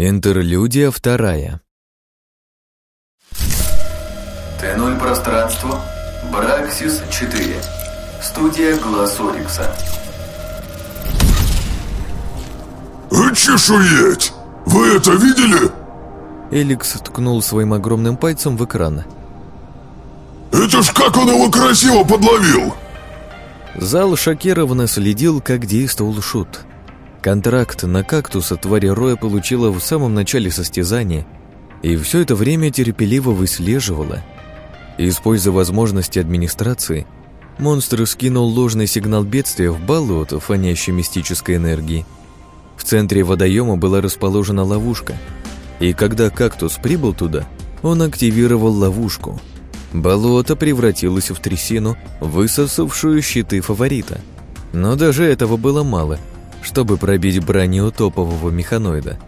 Интерлюдия вторая. Т0 пространство. Браксис 4. Студия Глаз Орикса. «Очешуеть! Вы это видели?» Эликс ткнул своим огромным пальцем в экран. «Это ж как он его красиво подловил!» Зал шокированно следил, как действовал Шут. Контракт на кактуса твари Роя получила в самом начале состязания и все это время терпеливо выслеживала. Используя возможности администрации, монстр скинул ложный сигнал бедствия в болото, фонящей мистической энергии. В центре водоема была расположена ловушка, и когда кактус прибыл туда, он активировал ловушку. Болото превратилось в трясину, высосавшую щиты фаворита. Но даже этого было мало – чтобы пробить броню топового механоида.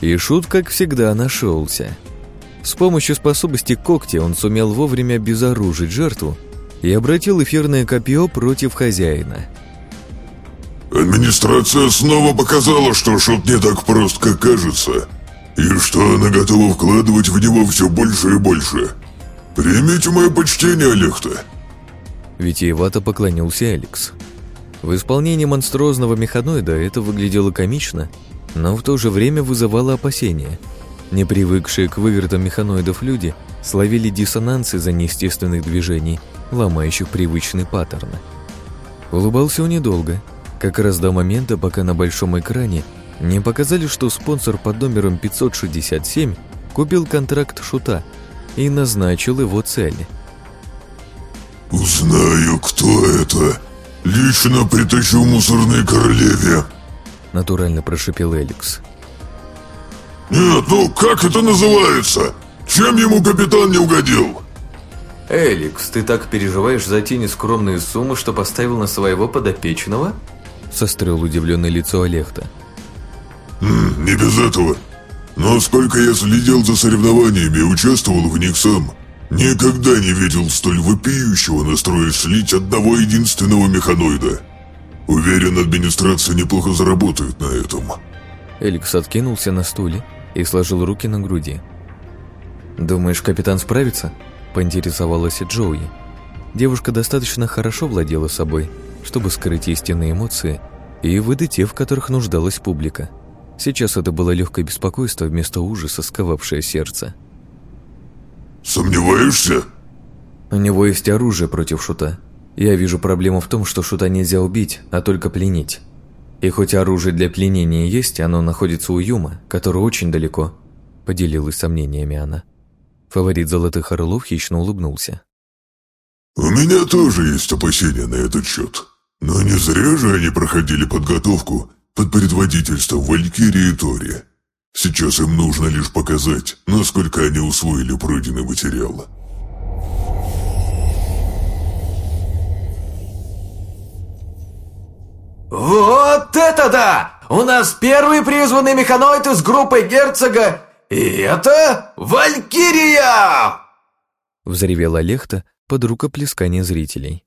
И Шут, как всегда, нашелся. С помощью способности когтя он сумел вовремя обезоружить жертву и обратил эфирное копье против хозяина. «Администрация снова показала, что Шут не так прост, как кажется, и что она готова вкладывать в него все больше и больше. Примите мое почтение, Олег-то!» Витиевато поклонился Алекс. В исполнении монструозного механоида это выглядело комично, но в то же время вызывало опасения. Не привыкшие к вывертам механоидов люди словили диссонанс из-за неестественных движений, ломающих привычный паттерн. Улыбался он недолго, как раз до момента, пока на большом экране не показали, что спонсор под номером 567 купил контракт Шута и назначил его цель. «Узнаю, кто это!» «Лично притащу мусорной королеве!» Натурально прошипел Эликс. «Нет, ну как это называется? Чем ему капитан не угодил?» «Эликс, ты так переживаешь за те нескромные суммы, что поставил на своего подопечного?» Сострел удивленное лицо Олегта. М, «Не без этого. Но сколько я следил за соревнованиями и участвовал в них сам, Никогда не видел столь вопиющего настроя слить одного единственного механоида. Уверен, администрация неплохо заработает на этом. Эликс откинулся на стуле и сложил руки на груди. «Думаешь, капитан справится?» – поинтересовалась Джоуи. Девушка достаточно хорошо владела собой, чтобы скрыть истинные эмоции и выдать те, в которых нуждалась публика. Сейчас это было легкое беспокойство вместо ужаса, сковавшее сердце. «Сомневаешься?» «У него есть оружие против Шута. Я вижу проблему в том, что Шута нельзя убить, а только пленить. И хоть оружие для пленения есть, оно находится у Юма, который очень далеко», — поделилась сомнениями она. Фаворит Золотых Орлов хищно улыбнулся. «У меня тоже есть опасения на этот счет. Но не зря же они проходили подготовку под предводительством Валькирии и Тори. Сейчас им нужно лишь показать, насколько они усвоили пройденный материал. Вот это да! У нас первый призванный механоид из группы герцога, и это Валькирия! Взревела Лехта под рукоплескание зрителей.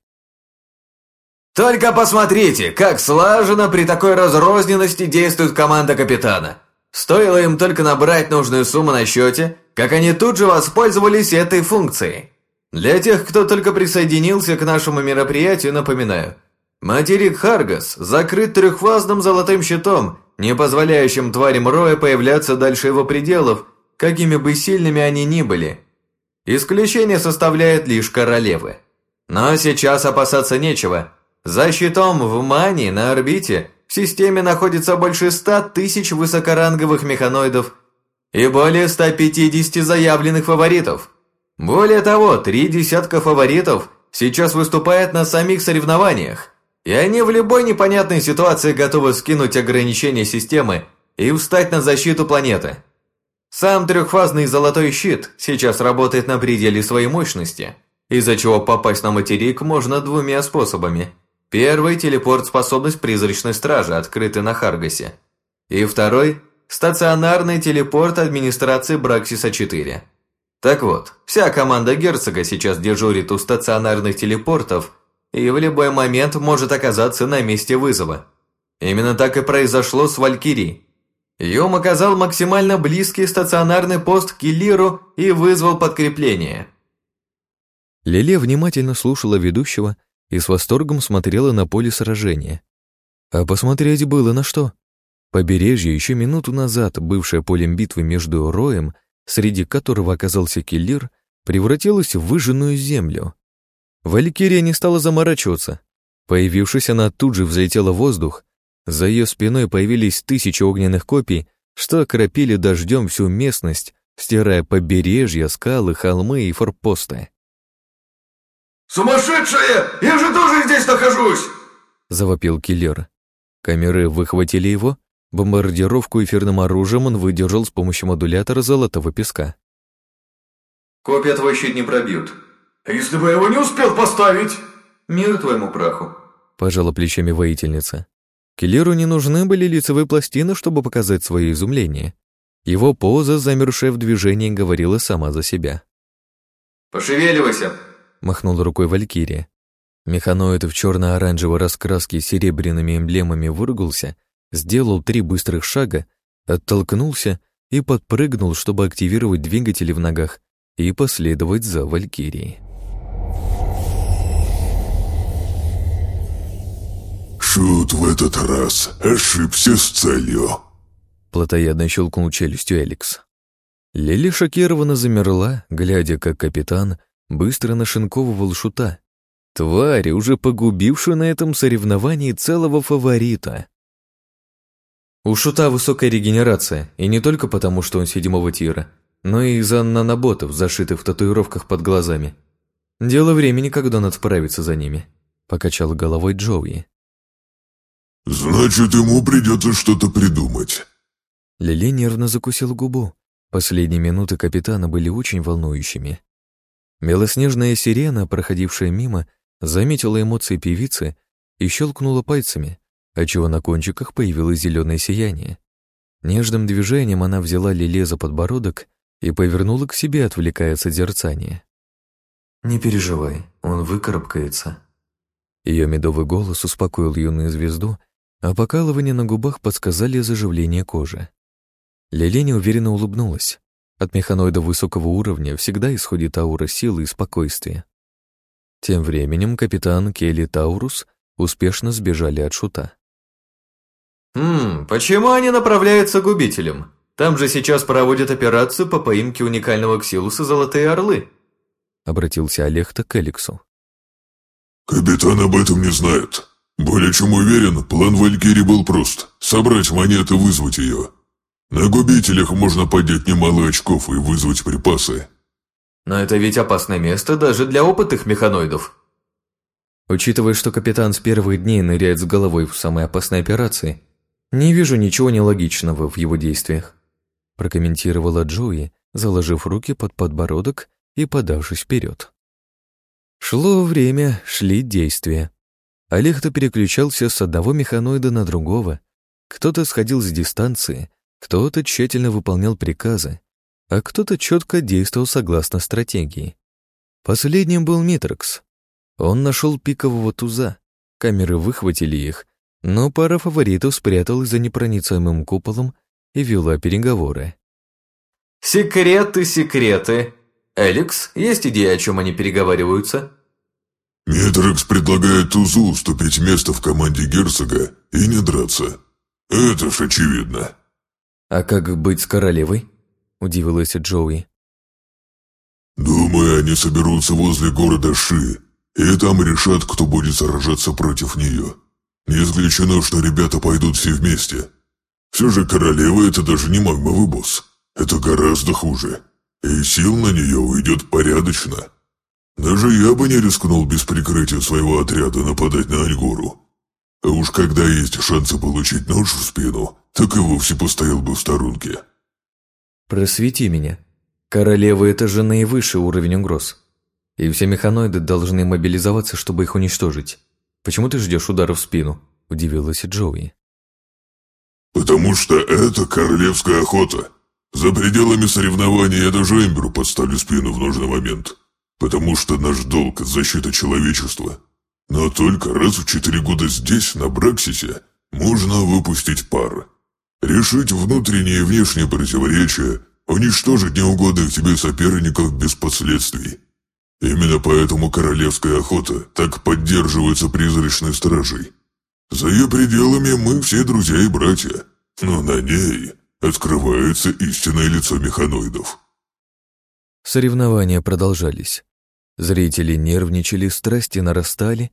Только посмотрите, как слаженно при такой разрозненности действует команда капитана. Стоило им только набрать нужную сумму на счете, как они тут же воспользовались этой функцией. Для тех, кто только присоединился к нашему мероприятию, напоминаю. Материк Харгас закрыт трехфазным золотым щитом, не позволяющим тварям Роя появляться дальше его пределов, какими бы сильными они ни были. Исключение составляет лишь королевы. Но сейчас опасаться нечего. За щитом в Мани на орбите в системе находится больше 100 тысяч высокоранговых механоидов и более 150 заявленных фаворитов. Более того, три десятка фаворитов сейчас выступают на самих соревнованиях, и они в любой непонятной ситуации готовы скинуть ограничения системы и встать на защиту планеты. Сам трехфазный золотой щит сейчас работает на пределе своей мощности, из-за чего попасть на материк можно двумя способами – Первый – телепорт-способность призрачной стражи, открытый на Харгасе. И второй – стационарный телепорт администрации Браксиса-4. Так вот, вся команда герцога сейчас дежурит у стационарных телепортов и в любой момент может оказаться на месте вызова. Именно так и произошло с Валькирией. Юм оказал максимально близкий стационарный пост к Киллиру и вызвал подкрепление. Лиле внимательно слушала ведущего и с восторгом смотрела на поле сражения. А посмотреть было на что. Побережье, еще минуту назад бывшее полем битвы между Роем, среди которого оказался Киллир, превратилось в выжженную землю. Валькирия не стала заморачиваться. Появившись, она тут же взлетела в воздух. За ее спиной появились тысячи огненных копий, что окропили дождем всю местность, стирая побережья, скалы, холмы и форпосты. «Сумасшедшая! Я же тоже здесь нахожусь!» — завопил киллер. Камеры выхватили его, бомбардировку эфирным оружием он выдержал с помощью модулятора золотого песка. «Копия твой щит не пробьют». «А «Если бы я его не успел поставить?» «Мир твоему праху», — пожала плечами воительница. Киллеру не нужны были лицевые пластины, чтобы показать свое изумление. Его поза, замершая в движении, говорила сама за себя. «Пошевеливайся!» — махнул рукой Валькирия. Механоид в черно-оранжевой раскраске с серебряными эмблемами выругался, сделал три быстрых шага, оттолкнулся и подпрыгнул, чтобы активировать двигатели в ногах и последовать за Валькирией. «Шут в этот раз ошибся с целью», — плотоядно щелкнул челюстью Эликс. Лили шокированно замерла, глядя, как капитан быстро нашинковывал шута. Тварь, уже погубившую на этом соревновании целого фаворита. У шута высокая регенерация, и не только потому, что он седьмого тира, но и из-за наноботов, зашитых в татуировках под глазами. Дело времени, когда он отправится за ними, покачал головой Джоуи. «Значит, ему придется что-то придумать». Лили нервно закусил губу. Последние минуты капитана были очень волнующими. Белоснежная сирена, проходившая мимо, заметила эмоции певицы и щелкнула пальцами, отчего на кончиках появилось зеленое сияние. Нежным движением она взяла Лиле за подбородок и повернула к себе, отвлекая от созерцания. «Не переживай, он выкарабкается». Ее медовый голос успокоил юную звезду, а покалывания на губах подсказали заживление кожи. Лиле неуверенно улыбнулась. От механоида высокого уровня всегда исходит аура силы и спокойствия. Тем временем капитан Келли Таурус успешно сбежали от шута. «Хм, почему они направляются к губителям? Там же сейчас проводят операцию по поимке уникального ксилуса «Золотые орлы». Обратился Олег-то к Эликсу. «Капитан об этом не знает. Более чем уверен, план Валькири был прост – собрать монеты и вызвать ее. На губителях можно поднять немало очков и вызвать припасы». Но это ведь опасное место даже для опытных механоидов. Учитывая, что капитан с первых дней ныряет с головой в самой опасной операции, не вижу ничего нелогичного в его действиях, прокомментировала Джои, заложив руки под подбородок и подавшись вперед. Шло время, шли действия. Олег-то переключался с одного механоида на другого. Кто-то сходил с дистанции, кто-то тщательно выполнял приказы, а кто-то четко действовал согласно стратегии. Последним был Митрокс. Он нашел пикового туза. Камеры выхватили их, но пара фаворитов спряталась за непроницаемым куполом и вела переговоры. «Секреты, секреты. Эликс, есть идея, о чем они переговариваются?» Митрокс предлагает Тузу уступить место в команде герцога и не драться. Это ж очевидно. А как быть с королевой? — удивилась Джоуи. «Думаю, они соберутся возле города Ши, и там решат, кто будет сражаться против нее. Не исключено, что ребята пойдут все вместе. Все же королева — это даже не магмовый босс. Это гораздо хуже. И сил на нее уйдет порядочно. Даже я бы не рискнул без прикрытия своего отряда нападать на Альгору. А уж когда есть шансы получить нож в спину, так и вовсе постоял бы в сторонке». Просвети меня. Королевы — это же наивысший уровень угроз. И все механоиды должны мобилизоваться, чтобы их уничтожить. Почему ты ждешь удара в спину?» — удивилась Джоуи. «Потому что это королевская охота. За пределами соревнований я даже Эмберу подставлю спину в нужный момент. Потому что наш долг — защита человечества. Но только раз в четыре года здесь, на Браксисе, можно выпустить пар. Решить внутренние и внешние противоречия, уничтожить неугодных тебе соперников без последствий. Именно поэтому королевская охота так поддерживается призрачной стражей. За ее пределами мы все друзья и братья, но на ней открывается истинное лицо механоидов. Соревнования продолжались. Зрители нервничали, страсти нарастали,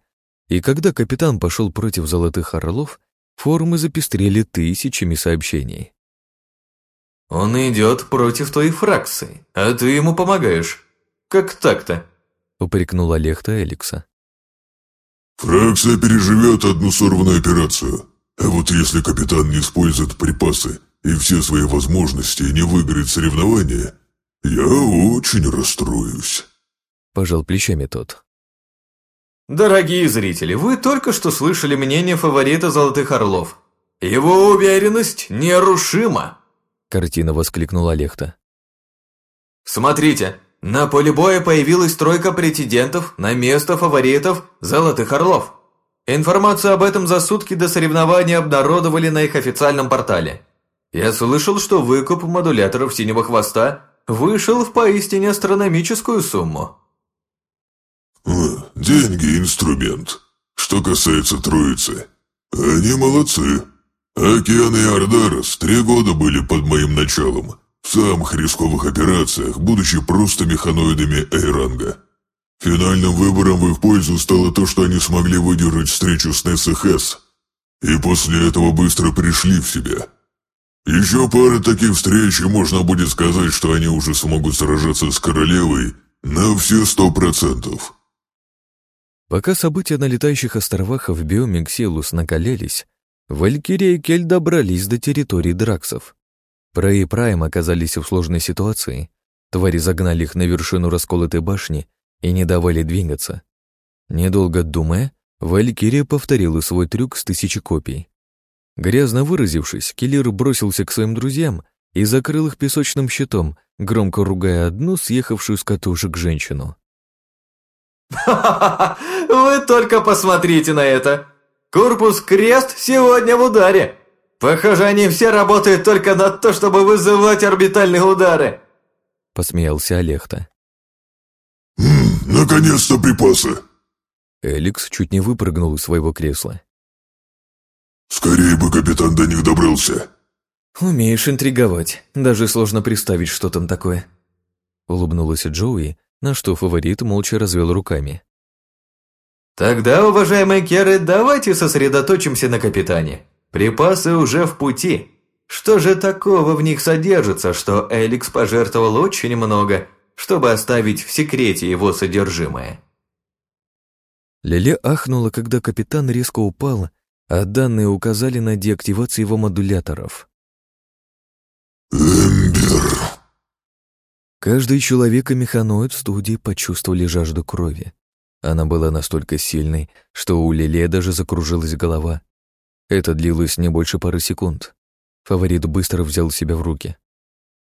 и когда капитан пошел против золотых орлов, форумы запестрели тысячами сообщений. «Он идет против твоей фракции, а ты ему помогаешь. Как так-то?» — упрекнул Олег-то Эликса. «Фракция переживет одну сорванную операцию, а вот если капитан не использует припасы и все свои возможности и не выиграет соревнования, я очень расстроюсь», — пожал плечами тот. Дорогие зрители, вы только что слышали мнение фаворита «Золотых орлов». Его уверенность нерушима. Картина воскликнула Лехта. Смотрите, на поле боя появилась тройка претендентов на место фаворитов «Золотых орлов». Информацию об этом за сутки до соревнования обнародовали на их официальном портале. Я слышал, что выкуп модуляторов «Синего хвоста» вышел в поистине астрономическую сумму. «Деньги – инструмент. Что касается троицы, они молодцы. Океан и Ардарос три года были под моим началом, в самых рисковых операциях, будучи просто механоидами Эйранга. Финальным выбором в их пользу стало то, что они смогли выдержать встречу с Несс и после этого быстро пришли в себя. Еще пара таких встреч, и можно будет сказать, что они уже смогут сражаться с королевой на все сто процентов». Пока события на летающих островах в Биомиксилус накалились, Валькирия и Кель добрались до территории Драксов. Прей и Прайм оказались в сложной ситуации. Твари загнали их на вершину расколотой башни и не давали двигаться. Недолго думая, Валькирия повторила свой трюк с тысячи копий. Грязно выразившись, киллер бросился к своим друзьям и закрыл их песочным щитом, громко ругая одну съехавшую с катушек женщину. «Ха-ха-ха! Вы только посмотрите на это! Корпус Крест сегодня в ударе! Похоже, они все работают только на то, чтобы вызывать орбитальные удары!» Посмеялся Олегта. «Наконец-то припасы!» Эликс чуть не выпрыгнул из своего кресла. «Скорее бы капитан до них добрался!» «Умеешь интриговать. Даже сложно представить, что там такое». Улыбнулась Джоуи, на что фаворит молча развел руками. «Тогда, уважаемые Керы, давайте сосредоточимся на капитане. Припасы уже в пути. Что же такого в них содержится, что Эликс пожертвовал очень много, чтобы оставить в секрете его содержимое?» Леле ахнула, когда капитан резко упал, а данные указали на деактивацию его модуляторов. «Эмбер!» Каждый человек и механоид в студии почувствовали жажду крови. Она была настолько сильной, что у Лиле даже закружилась голова. Это длилось не больше пары секунд. Фаворит быстро взял себя в руки.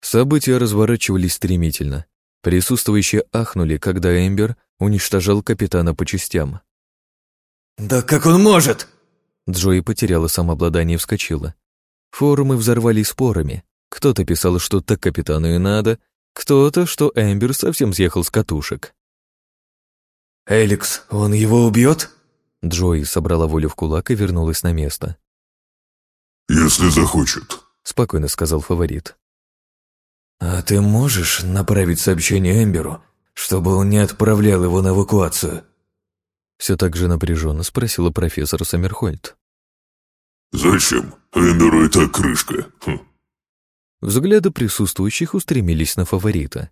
События разворачивались стремительно. Присутствующие ахнули, когда Эмбер уничтожал капитана по частям. «Да как он может?» Джои потеряла самообладание и вскочила. Форумы взорвались спорами. Кто-то писал, что так капитану и надо, кто-то, что Эмбер совсем съехал с катушек. «Эликс, он его убьет?» Джои собрала волю в кулак и вернулась на место. «Если захочет», — спокойно сказал фаворит. «А ты можешь направить сообщение Эмберу, чтобы он не отправлял его на эвакуацию?» Все так же напряженно спросила профессор Саммерхольд. «Зачем? Эмберу и так крышка. Хм. Взгляды присутствующих устремились на фаворита.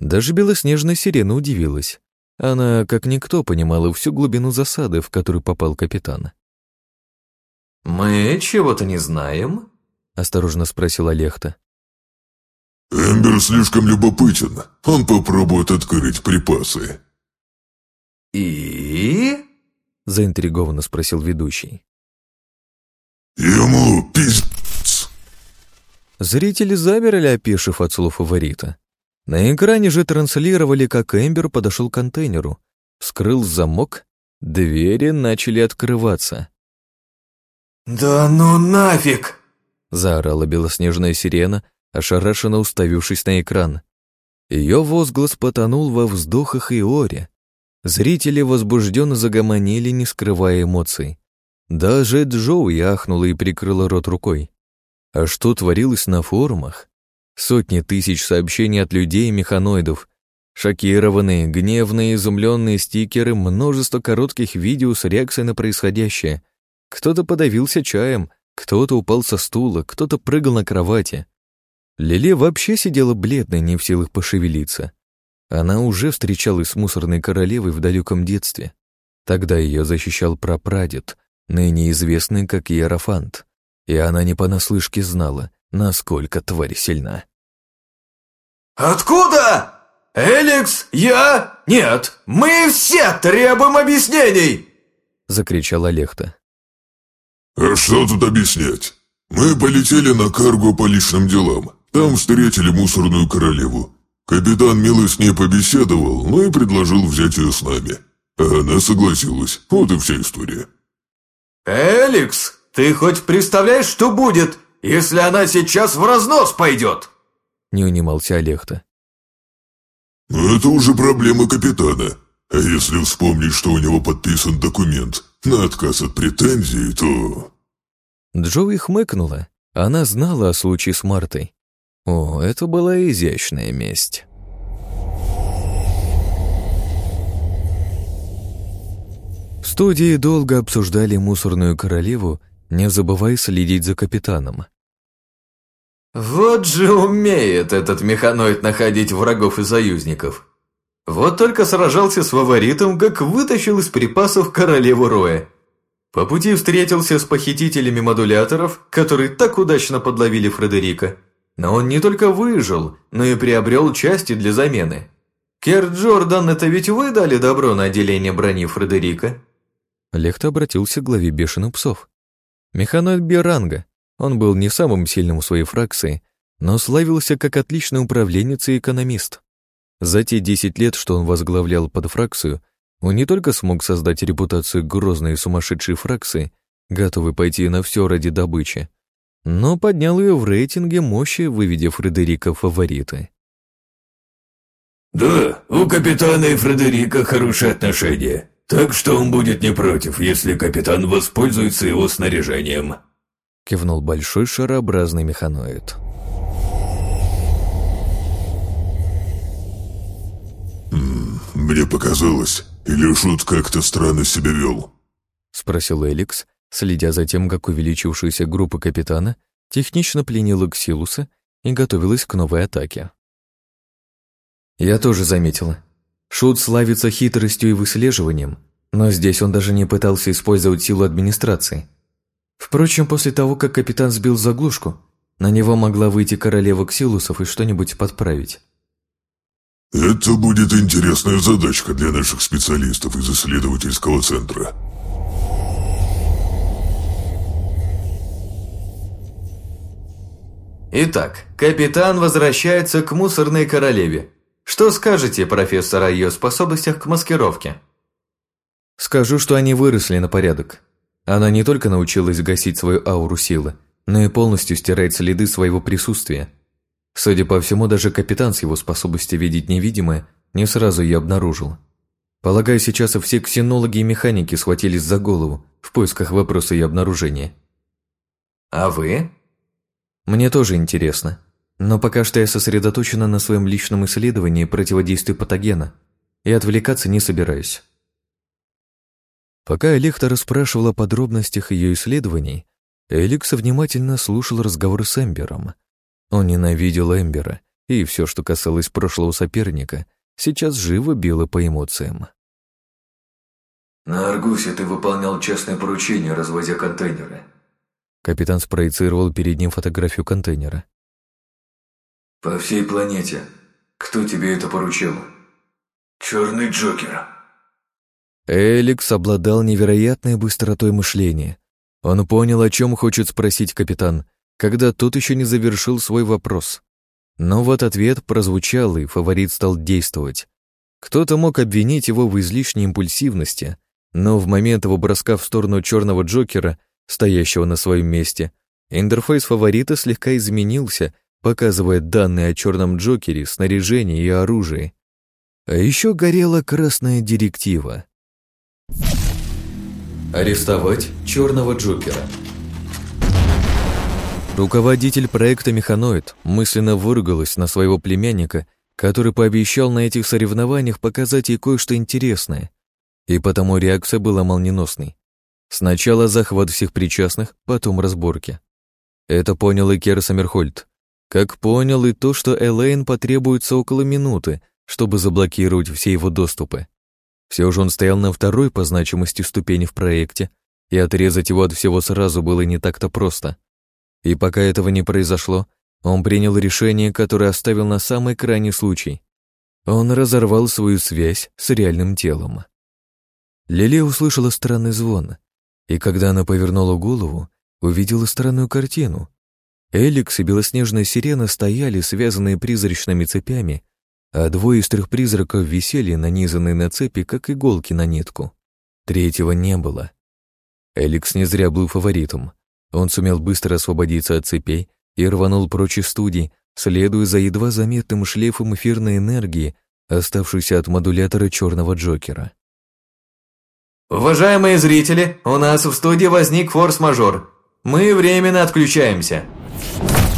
Даже белоснежная сирена удивилась. Она, как никто, понимала всю глубину засады, в которую попал капитан. «Мы чего-то не знаем?» — осторожно спросила Лехта. «Эмбер слишком любопытен. Он попробует открыть припасы». «И?» — заинтригованно спросил ведущий. «Ему пиз...» Зрители замерли, опешив от слов фаворита. На экране же транслировали, как Эмбер подошел к контейнеру, вскрыл замок, двери начали открываться. «Да ну нафиг!» заорала белоснежная сирена, ошарашенно уставившись на экран. Ее возглас потонул во вздохах и оре. Зрители возбужденно загомонили, не скрывая эмоций. Даже Джоу яхнула и прикрыла рот рукой. А что творилось на форумах? Сотни тысяч сообщений от людей и механоидов, шокированные, гневные, изумленные стикеры, множество коротких видео с реакцией на происходящее. Кто-то подавился чаем, кто-то упал со стула, кто-то прыгал на кровати. Лиле вообще сидела бледная, не в силах пошевелиться. Она уже встречалась с мусорной королевой в далеком детстве. Тогда ее защищал прапрадед, ныне известный как Иерофант, и она не понаслышке знала, насколько тварь сильна. «Откуда? Эликс? Я? Нет, мы все требуем объяснений!» — закричала Лехта. «А что тут объяснять? Мы полетели на карго по личным делам. Там встретили мусорную королеву. Капитан мило с ней побеседовал, ну и предложил взять ее с нами. А она согласилась. Вот и вся история». «Эликс, ты хоть представляешь, что будет, если она сейчас в разнос пойдет?» Не унимался Олег-то. «Ну, это уже проблема капитана. А если вспомнить, что у него подписан документ на отказ от претензий, то...» Джоуи хмыкнула. Она знала о случае с Мартой. О, это была изящная месть. В студии долго обсуждали мусорную королеву, не забывая следить за капитаном. Вот же умеет этот механоид находить врагов и союзников. Вот только сражался с фаворитом, как вытащил из припасов королеву Роя. По пути встретился с похитителями модуляторов, которые так удачно подловили Фредерика. Но он не только выжил, но и приобрел части для замены. Кер Джордан, это ведь вы дали добро на отделение брони Фредерика? Лехта обратился к главе бешеных псов. Механоид Биранга. Он был не самым сильным в своей фракции, но славился как отличный управленец и экономист. За те 10 лет, что он возглавлял под фракцию, он не только смог создать репутацию грозной и сумасшедшей фракции, готовой пойти на все ради добычи, но поднял ее в рейтинге мощи, выведя Фредерика в фавориты. «Да, у капитана и Фредерика хорошие отношения», «Так что он будет не против, если капитан воспользуется его снаряжением», — кивнул большой шарообразный механоид. «Мне показалось, или Шут как-то странно себя вел?» — спросил Эликс, следя за тем, как увеличившаяся группа капитана технично пленила Ксилуса и готовилась к новой атаке. «Я тоже заметила», Шут славится хитростью и выслеживанием, но здесь он даже не пытался использовать силу администрации. Впрочем, после того, как капитан сбил заглушку, на него могла выйти королева Ксилусов и что-нибудь подправить. «Это будет интересная задачка для наших специалистов из исследовательского центра». Итак, капитан возвращается к мусорной королеве, что скажете, профессор, о ее способностях к маскировке? Скажу, что они выросли на порядок. Она не только научилась гасить свою ауру силы, но и полностью стирает следы своего присутствия. Судя по всему, даже капитан с его способностью видеть невидимое не сразу ее обнаружил. Полагаю, сейчас и все ксенологи и механики схватились за голову в поисках вопроса ее обнаружения. А вы? Мне тоже интересно. Но пока что я сосредоточена на своем личном исследовании противодействия патогена и отвлекаться не собираюсь. Пока Электа расспрашивала о подробностях ее исследований, Эликс внимательно слушал разговор с Эмбером. Он ненавидел Эмбера, и все, что касалось прошлого соперника, сейчас живо било по эмоциям. «На Аргусе ты выполнял честное поручение, развозя контейнеры». Капитан спроецировал перед ним фотографию контейнера. «По всей планете. Кто тебе это поручил?» «Черный Джокер». Эликс обладал невероятной быстротой мышления. Он понял, о чем хочет спросить капитан, когда тот еще не завершил свой вопрос. Но вот ответ прозвучал, и фаворит стал действовать. Кто-то мог обвинить его в излишней импульсивности, но в момент его броска в сторону черного Джокера, стоящего на своем месте, Интерфейс фаворита слегка изменился, показывая данные о черном Джокере, снаряжении и оружии. А еще горела красная директива. Арестовать черного Джокера. Руководитель проекта «Механоид» мысленно выругалась на своего племянника, который пообещал на этих соревнованиях показать ей кое-что интересное. И потому реакция была молниеносной. Сначала захват всех причастных, потом разборки. Это понял и Кер Саммерхольд. Как понял и то, что Элейн потребуется около минуты, чтобы заблокировать все его доступы. Все же он стоял на второй по значимости ступени в проекте, и отрезать его от всего сразу было не так-то просто. И пока этого не произошло, он принял решение, которое оставил на самый крайний случай. Он разорвал свою связь с реальным телом. Лилия услышала странный звон, и когда она повернула голову, увидела странную картину. Эликс и белоснежная сирена стояли, связанные призрачными цепями, а двое из трех призраков висели, нанизанные на цепи, как иголки на нитку. Третьего не было. Эликс не зря был фаворитом. Он сумел быстро освободиться от цепей и рванул прочь из студии, следуя за едва заметным шлейфом эфирной энергии, оставшейся от модулятора черного Джокера. «Уважаемые зрители, у нас в студии возник форс-мажор. Мы временно отключаемся». Thank you.